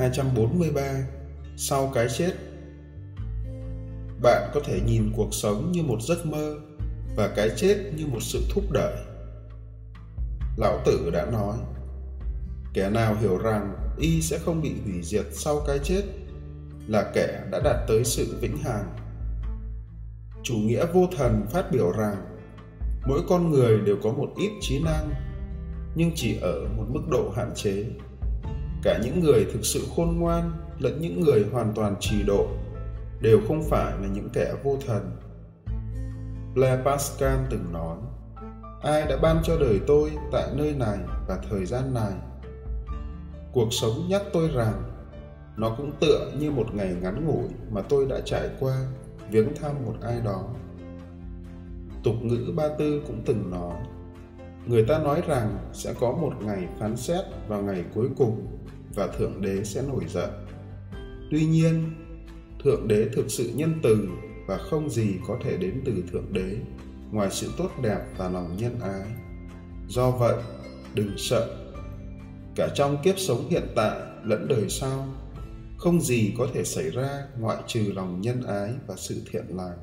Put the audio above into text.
243 Sau cái chết Bạn có thể nhìn cuộc sống như một giấc mơ và cái chết như một sự thúc đẩy. Lão Tử đã nói, kẻ nào hiểu rằng y sẽ không bị hủy diệt sau cái chết là kẻ đã đạt tới sự vĩnh hằng. Chủ nghĩa vô thần phát biểu rằng mỗi con người đều có một ít trí năng nhưng chỉ ở một mức độ hạn chế cả những người thực sự khôn ngoan lẫn những người hoàn toàn trì độ đều không phải là những kẻ vô thần. Blaise pascal từng nói, ai đã ban cho đời tôi tại nơi này và thời gian này? Cuộc sống nhắc tôi rằng nó cũng tựa như một ngày ngắn ngủi mà tôi đã trải qua, viếng thăm một ai đó. Tục ngữ ba tư cũng từng nói người ta nói rằng sẽ có một ngày phán xét vào ngày cuối cùng và thượng đế sẽ nổi giận. Tuy nhiên, thượng đế thực sự nhân từ và không gì có thể đến từ thượng đế ngoài sự tốt đẹp và lòng nhân ái. Do vậy, đừng sợ. Cả trong kiếp sống hiện tại lẫn đời sau, không gì có thể xảy ra ngoại trừ lòng nhân ái và sự thiện lành.